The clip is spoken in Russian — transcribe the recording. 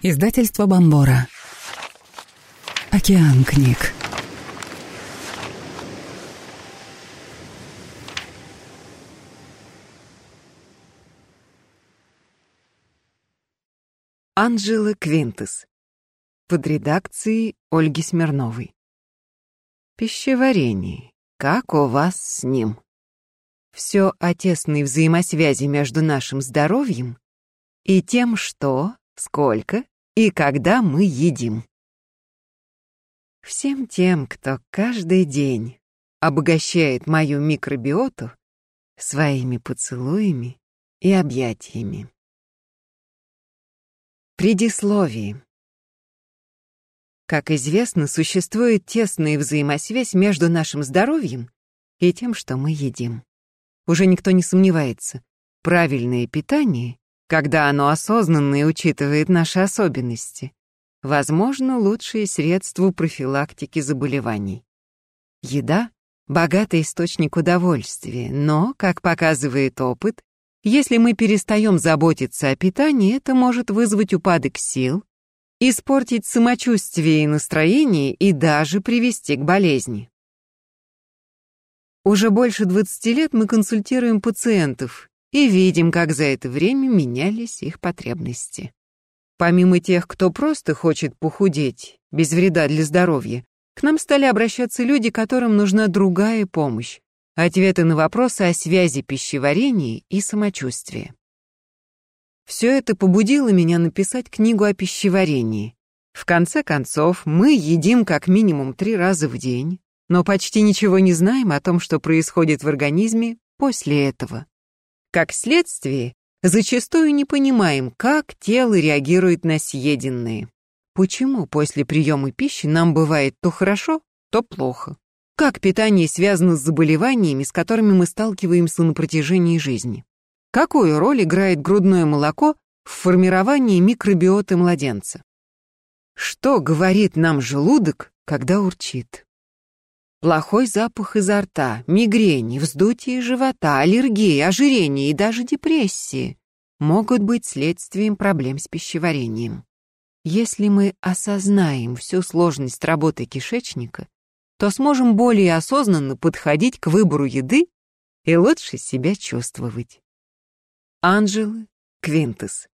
Издательство Бомбора. Океан книг. Анжела Квинтес. Под редакцией Ольги Смирновой. Пищеварение. Как у вас с ним? Все о тесной взаимосвязи между нашим здоровьем и тем, что, сколько и когда мы едим. Всем тем, кто каждый день обогащает мою микробиоту своими поцелуями и объятиями. Предисловие. Как известно, существует тесная взаимосвязь между нашим здоровьем и тем, что мы едим. Уже никто не сомневается. Правильное питание когда оно осознанно и учитывает наши особенности. Возможно, лучшее средство профилактики заболеваний. Еда — богатый источник удовольствия, но, как показывает опыт, если мы перестаем заботиться о питании, это может вызвать упадок сил, испортить самочувствие и настроение и даже привести к болезни. Уже больше 20 лет мы консультируем пациентов, и видим, как за это время менялись их потребности. Помимо тех, кто просто хочет похудеть, без вреда для здоровья, к нам стали обращаться люди, которым нужна другая помощь, ответы на вопросы о связи пищеварения и самочувствия. Все это побудило меня написать книгу о пищеварении. В конце концов, мы едим как минимум три раза в день, но почти ничего не знаем о том, что происходит в организме после этого. Как следствие, зачастую не понимаем, как тело реагирует на съеденные. Почему после приема пищи нам бывает то хорошо, то плохо? Как питание связано с заболеваниями, с которыми мы сталкиваемся на протяжении жизни? Какую роль играет грудное молоко в формировании микробиоты младенца? Что говорит нам желудок, когда урчит? Плохой запах изо рта, мигрени, вздутие живота, аллергии, ожирение и даже депрессии могут быть следствием проблем с пищеварением. Если мы осознаем всю сложность работы кишечника, то сможем более осознанно подходить к выбору еды и лучше себя чувствовать. Анжела Квинтес